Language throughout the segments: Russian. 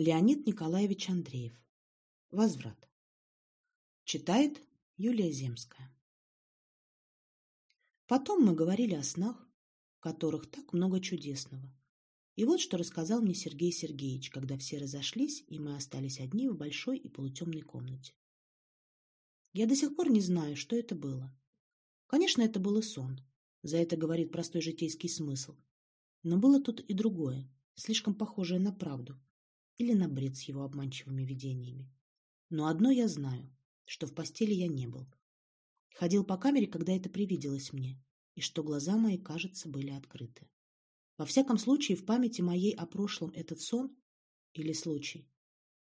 Леонид Николаевич Андреев. Возврат. Читает Юлия Земская. Потом мы говорили о снах, в которых так много чудесного. И вот что рассказал мне Сергей Сергеевич, когда все разошлись, и мы остались одни в большой и полутемной комнате. Я до сих пор не знаю, что это было. Конечно, это был и сон. За это говорит простой житейский смысл. Но было тут и другое, слишком похожее на правду, или на бред с его обманчивыми видениями. Но одно я знаю, что в постели я не был. Ходил по камере, когда это привиделось мне, и что глаза мои, кажется, были открыты. Во всяком случае, в памяти моей о прошлом этот сон или случай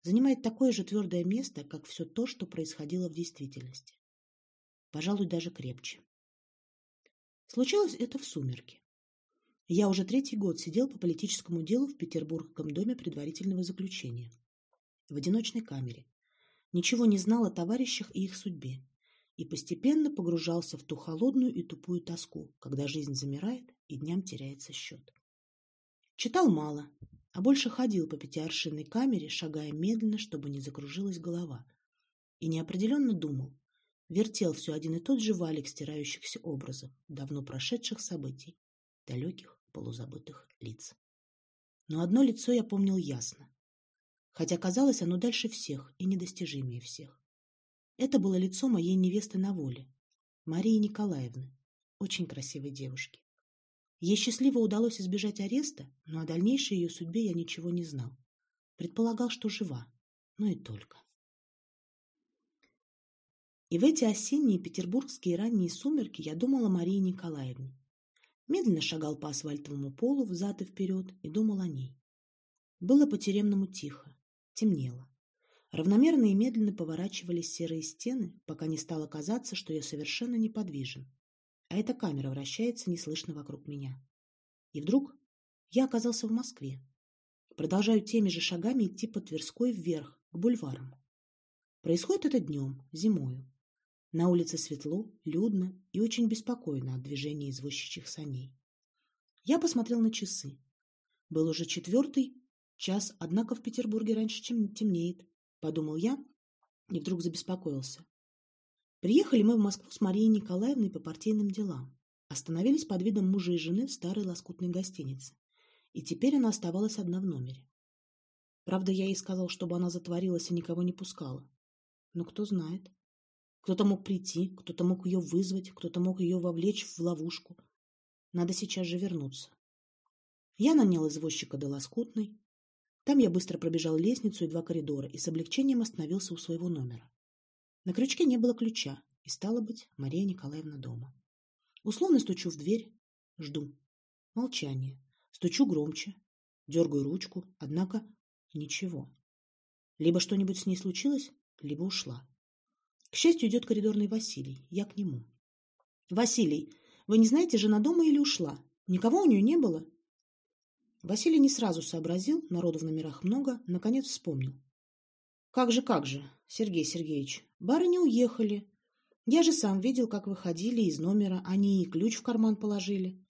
занимает такое же твердое место, как все то, что происходило в действительности. Пожалуй, даже крепче. Случилось это в сумерки. Я уже третий год сидел по политическому делу в Петербургском доме предварительного заключения. В одиночной камере. Ничего не знал о товарищах и их судьбе. И постепенно погружался в ту холодную и тупую тоску, когда жизнь замирает и дням теряется счет. Читал мало, а больше ходил по пятиаршинной камере, шагая медленно, чтобы не закружилась голова. И неопределенно думал, вертел все один и тот же валик стирающихся образов, давно прошедших событий, далеких полузабытых лиц. Но одно лицо я помнил ясно, хотя казалось оно дальше всех и недостижимее всех. Это было лицо моей невесты на воле, Марии Николаевны, очень красивой девушки. Ей счастливо удалось избежать ареста, но о дальнейшей ее судьбе я ничего не знал. Предполагал, что жива, но и только. И в эти осенние петербургские ранние сумерки я думала о Марии Николаевне, медленно шагал по асфальтовому полу взад и вперед и думал о ней. Было по-тюремному тихо, темнело. Равномерно и медленно поворачивались серые стены, пока не стало казаться, что я совершенно неподвижен, а эта камера вращается неслышно вокруг меня. И вдруг я оказался в Москве. Продолжаю теми же шагами идти по Тверской вверх, к бульварам. Происходит это днем, зимою. На улице светло, людно и очень беспокойно от движения извозчичьих саней. Я посмотрел на часы. Был уже четвертый час, однако в Петербурге раньше, чем темнеет, подумал я и вдруг забеспокоился. Приехали мы в Москву с Марией Николаевной по партийным делам. Остановились под видом мужа и жены в старой лоскутной гостинице. И теперь она оставалась одна в номере. Правда, я ей сказал, чтобы она затворилась и никого не пускала. Но кто знает. Кто-то мог прийти, кто-то мог ее вызвать, кто-то мог ее вовлечь в ловушку. Надо сейчас же вернуться. Я нанял извозчика до Лоскутной. Там я быстро пробежал лестницу и два коридора и с облегчением остановился у своего номера. На крючке не было ключа, и, стало быть, Мария Николаевна дома. Условно стучу в дверь, жду. Молчание. Стучу громче, дергаю ручку, однако ничего. Либо что-нибудь с ней случилось, либо ушла. К счастью, идет коридорный Василий. Я к нему. «Василий, вы не знаете, жена дома или ушла? Никого у нее не было?» Василий не сразу сообразил, народу в номерах много, наконец вспомнил. «Как же, как же, Сергей Сергеевич, барыни уехали. Я же сам видел, как выходили из номера, они и ключ в карман положили».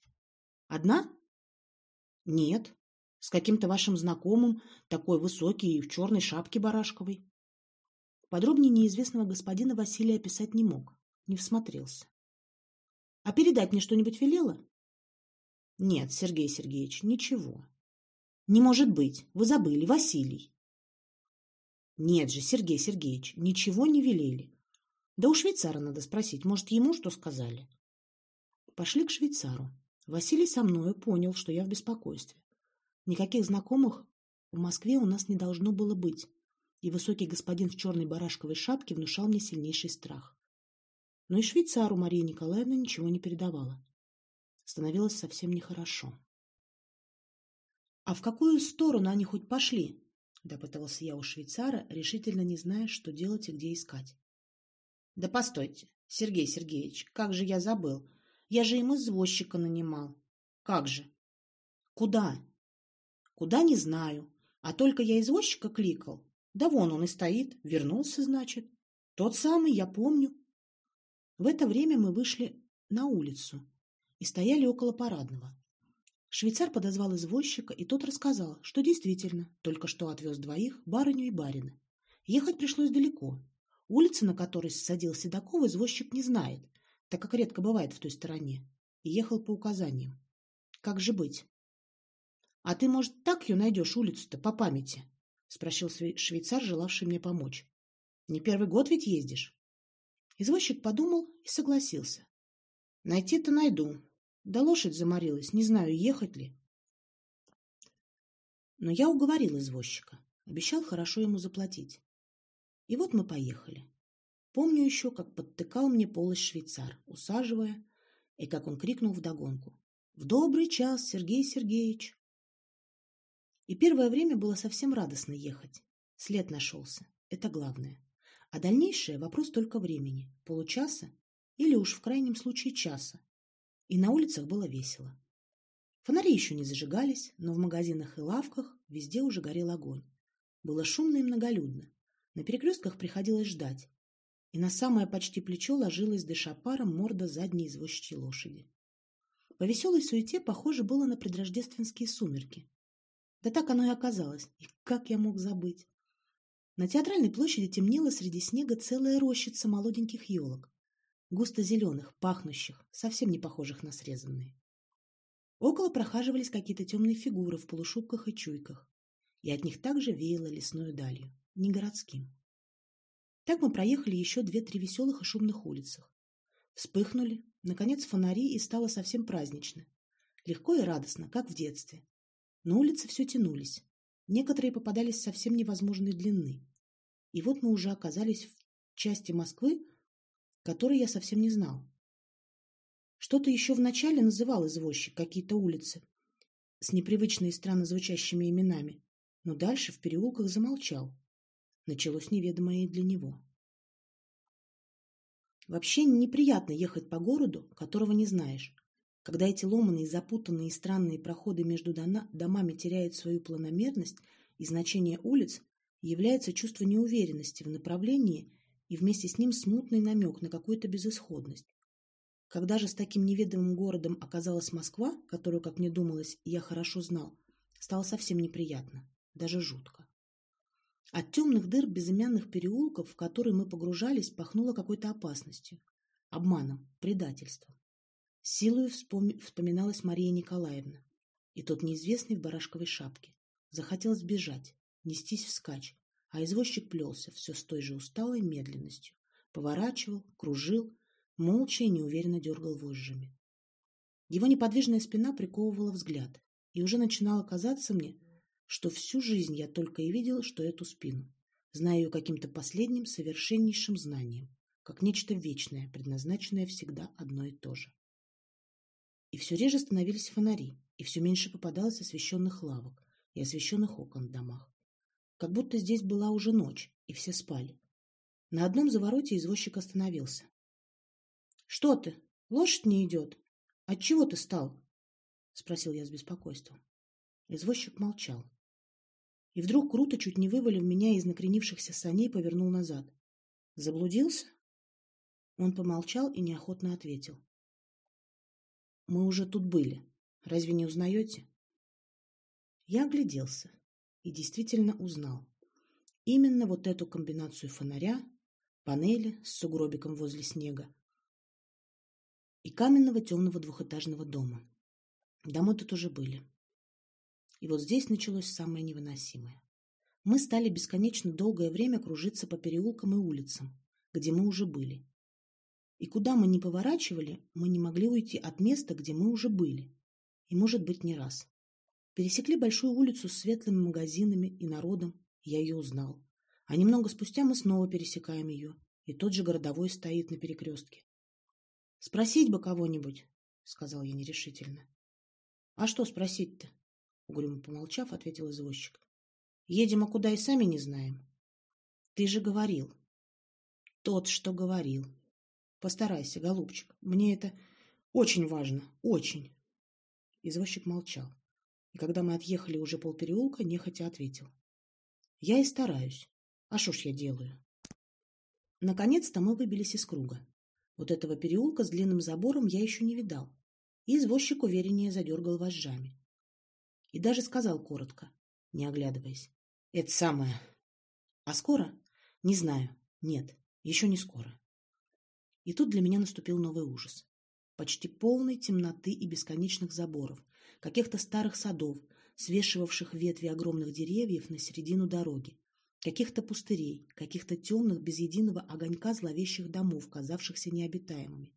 «Одна?» «Нет, с каким-то вашим знакомым, такой высокий и в черной шапке барашковой». Подробнее неизвестного господина Василия описать не мог, не всмотрелся. — А передать мне что-нибудь велела? — Нет, Сергей Сергеевич, ничего. — Не может быть, вы забыли, Василий. — Нет же, Сергей Сергеевич, ничего не велели. Да у швейцара надо спросить, может, ему что сказали? Пошли к швейцару. Василий со мною понял, что я в беспокойстве. Никаких знакомых в Москве у нас не должно было быть и высокий господин в черной барашковой шапке внушал мне сильнейший страх. Но и швейцару Мария Николаевна ничего не передавала. Становилось совсем нехорошо. — А в какую сторону они хоть пошли? — допытался я у швейцара, решительно не зная, что делать и где искать. — Да постойте, Сергей Сергеевич, как же я забыл. Я же им извозчика нанимал. — Как же? — Куда? — Куда, не знаю. А только я извозчика кликал, да вон он и стоит, вернулся, значит. Тот самый, я помню. В это время мы вышли на улицу и стояли около парадного. Швейцар подозвал извозчика, и тот рассказал, что действительно только что отвез двоих, барыню и барина. Ехать пришлось далеко. Улица, на которой садил Седоков, извозчик не знает, так как редко бывает в той стороне, и ехал по указаниям. Как же быть? — А ты, может, так ее найдешь, улицу-то, по памяти? — спросил швейцар, желавший мне помочь. — Не первый год ведь ездишь? Извозчик подумал и согласился. — Найти-то найду, да лошадь заморилась, не знаю, ехать ли. Но я уговорил извозчика, обещал хорошо ему заплатить. И вот мы поехали. Помню еще, как подтыкал мне полость швейцар, усаживая, и как он крикнул вдогонку. «В добрый час, Сергей Сергеевич!» И первое время было совсем радостно ехать. След нашелся. Это главное. А дальнейшее – вопрос только времени. Получаса или уж в крайнем случае часа, и на улицах было весело. Фонари еще не зажигались, но в магазинах и лавках везде уже горел огонь. Было шумно и многолюдно. На перекрестках приходилось ждать. И на самое почти плечо ложилась дыша паром морда задней извозчичьей лошади. По веселой суете похоже было на предрождественские сумерки. Да так оно и оказалось. И как я мог забыть? На театральной площади темнела среди снега целая рощица молоденьких елок густо-зеленых, пахнущих, совсем не похожих на срезанные. Около прохаживались какие-то темные фигуры в полушубках и чуйках, и от них также веяло лесной далью, не городским. Так мы проехали еще две-три веселых и шумных улицах. Вспыхнули, наконец, фонари, и стало совсем празднично. Легко и радостно, как в детстве. Но улицы все тянулись. Некоторые попадались совсем невозможной длины. И вот мы уже оказались в части Москвы, который я совсем не знал. Что-то еще вначале называл извозчик какие-то улицы с непривычно и странно звучащими именами, но дальше в переулках замолчал. Началось неведомое для него. Вообще неприятно ехать по городу, которого не знаешь. Когда эти ломаные, запутанные и странные проходы между домами теряют свою планомерность и значение улиц, является чувство неуверенности в направлении и вместе с ним смутный намек на какую-то безысходность. Когда же с таким неведомым городом оказалась Москва, которую, как мне думалось, я хорошо знал, стало совсем неприятно, даже жутко. От темных дыр безымянных переулков, в которые мы погружались, пахнуло какой-то опасностью, обманом, предательством. Силою вспоминалась Мария Николаевна и тот неизвестный в барашковой шапке. Захотелось бежать, нестись вскачь, а извозчик плелся все с той же усталой медленностью, поворачивал, кружил, молча и неуверенно дергал вожжами. Его неподвижная спина приковывала взгляд, и уже начинало казаться мне, что всю жизнь я только и видел, что эту спину, зная ее каким-то последним, совершеннейшим знанием, как нечто вечное, предназначенное всегда одно и то же. И все реже становились фонари, и все меньше попадалось освещенных лавок и освещенных окон в домах как будто здесь была уже ночь, и все спали. На одном завороте извозчик остановился. — Что ты? Лошадь не идет. Отчего ты стал? — спросил я с беспокойством. Извозчик молчал. И вдруг круто, чуть не вывалив меня из накренившихся саней, повернул назад. — Заблудился? Он помолчал и неохотно ответил. — Мы уже тут были. Разве не узнаете? Я огляделся и действительно узнал. Именно вот эту комбинацию фонаря, панели с сугробиком возле снега и каменного темного двухэтажного дома. Дома тут уже были. И вот здесь началось самое невыносимое. Мы стали бесконечно долгое время кружиться по переулкам и улицам, где мы уже были. И куда мы ни поворачивали, мы не могли уйти от места, где мы уже были. И, может быть, не раз. Пересекли большую улицу с светлыми магазинами и народом, я ее узнал. А немного спустя мы снова пересекаем ее, и тот же городовой стоит на перекрестке. — Спросить бы кого-нибудь, — сказал я нерешительно. — А что спросить-то? — угрюмо помолчав, ответил извозчик. — Едем, а куда и сами не знаем. — Ты же говорил. — Тот, что говорил. Постарайся, голубчик, мне это очень важно, очень. Извозчик молчал и когда мы отъехали уже полпереулка, нехотя ответил. Я и стараюсь. А что ж я делаю? Наконец-то мы выбились из круга. Вот этого переулка с длинным забором я еще не видал. И извозчик увереннее задергал вожжами. И даже сказал коротко, не оглядываясь. Это самое. А скоро? Не знаю. Нет, еще не скоро. И тут для меня наступил новый ужас. Почти полной темноты и бесконечных заборов, каких-то старых садов, свешивавших ветви огромных деревьев на середину дороги, каких-то пустырей, каких-то темных, без единого огонька зловещих домов, казавшихся необитаемыми.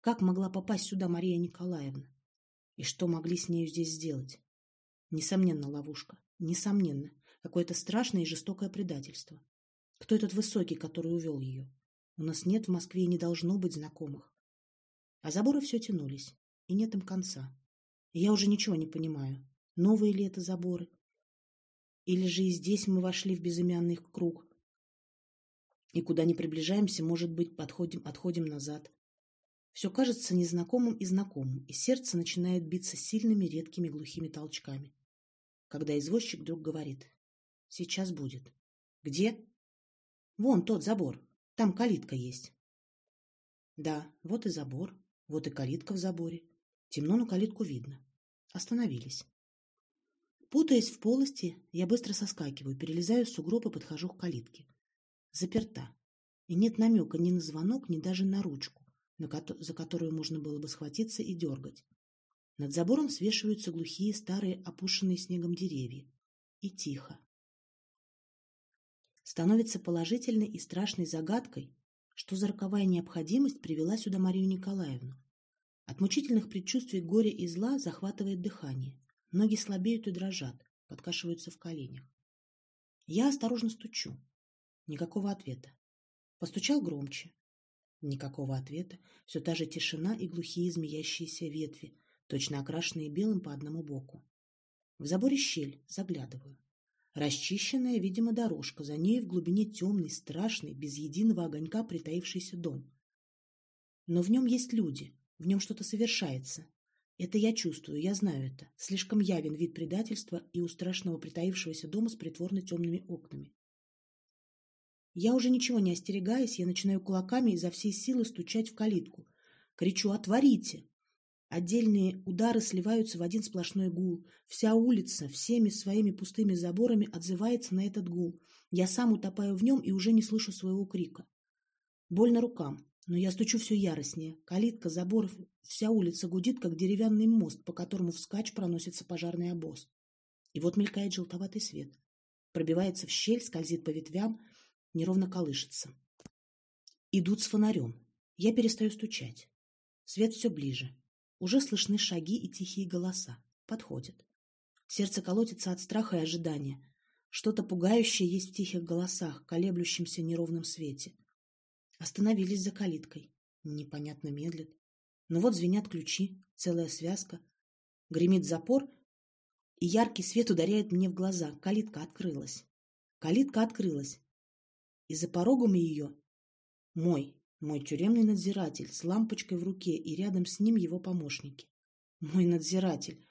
Как могла попасть сюда Мария Николаевна? И что могли с нею здесь сделать? Несомненно, ловушка. Несомненно. Какое-то страшное и жестокое предательство. Кто этот высокий, который увел ее? У нас нет в Москве и не должно быть знакомых. А заборы все тянулись, и нет им конца. И я уже ничего не понимаю. Новые ли это заборы? Или же и здесь мы вошли в безымянный круг? И куда не приближаемся, может быть, подходим, отходим назад. Все кажется незнакомым и знакомым, и сердце начинает биться сильными, редкими, глухими толчками. Когда извозчик вдруг говорит «Сейчас будет». «Где?» «Вон тот забор. Там калитка есть». Да, вот и забор, вот и калитка в заборе. Темно, но калитку видно. Остановились. Путаясь в полости, я быстро соскакиваю, перелезаю с сугроба, подхожу к калитке. Заперта. И нет намека ни на звонок, ни даже на ручку, за которую можно было бы схватиться и дергать. Над забором свешиваются глухие, старые, опушенные снегом деревья. И тихо. Становится положительной и страшной загадкой, что за роковая необходимость привела сюда Марию Николаевну. От мучительных предчувствий горя и зла захватывает дыхание. Ноги слабеют и дрожат, подкашиваются в коленях. Я осторожно стучу. Никакого ответа. Постучал громче. Никакого ответа. Все та же тишина и глухие змеящиеся ветви, точно окрашенные белым по одному боку. В заборе щель, заглядываю. Расчищенная, видимо, дорожка, за ней в глубине темный, страшный, без единого огонька притаившийся дом. Но в нем есть люди, в нем что-то совершается, это я чувствую, я знаю это. Слишком явен вид предательства и у страшного притаившегося дома с притворно темными окнами. Я уже ничего не остерегаясь, я начинаю кулаками изо всей силы стучать в калитку. Кричу «Отворите!». Отдельные удары сливаются в один сплошной гул. Вся улица всеми своими пустыми заборами отзывается на этот гул. Я сам утопаю в нем и уже не слышу своего крика. Больно рукам. Но я стучу все яростнее. Калитка, забор, вся улица гудит, как деревянный мост, по которому вскачь проносится пожарный обоз. И вот мелькает желтоватый свет. Пробивается в щель, скользит по ветвям, неровно колышется. Идут с фонарем. Я перестаю стучать. Свет все ближе. Уже слышны шаги и тихие голоса. Подходят. Сердце колотится от страха и ожидания. Что-то пугающее есть в тихих голосах, колеблющемся неровном свете. Остановились за калиткой. Непонятно медлят. Но вот звенят ключи, целая связка. Гремит запор, и яркий свет ударяет мне в глаза. Калитка открылась. Калитка открылась. И за порогом ее мой, мой тюремный надзиратель с лампочкой в руке, и рядом с ним его помощники. Мой надзиратель.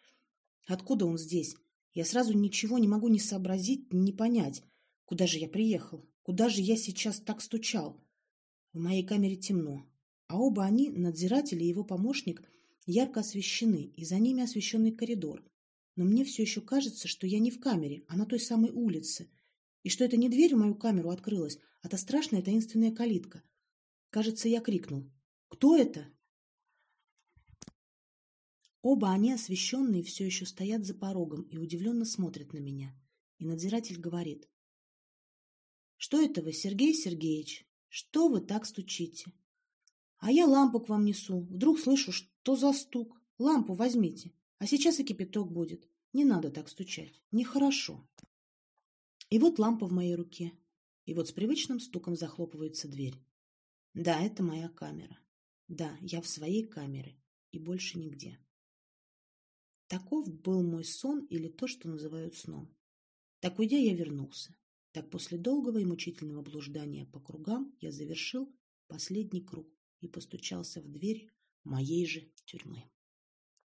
Откуда он здесь? Я сразу ничего не могу ни сообразить, ни понять. Куда же я приехал? Куда же я сейчас так стучал? В моей камере темно, а оба они, надзиратель и его помощник, ярко освещены, и за ними освещенный коридор. Но мне все еще кажется, что я не в камере, а на той самой улице, и что это не дверь в мою камеру открылась, а та страшная таинственная калитка. Кажется, я крикнул. «Кто это?» Оба они, освещенные, все еще стоят за порогом и удивленно смотрят на меня. И надзиратель говорит. «Что это вы, Сергей Сергеевич? Что вы так стучите? А я лампу к вам несу. Вдруг слышу, что за стук. Лампу возьмите. А сейчас и кипяток будет. Не надо так стучать. Нехорошо. И вот лампа в моей руке. И вот с привычным стуком захлопывается дверь. Да, это моя камера. Да, я в своей камере. И больше нигде. Таков был мой сон или то, что называют сном. Так уйдя, я вернулся. Так после долгого и мучительного блуждания по кругам я завершил последний круг и постучался в дверь моей же тюрьмы.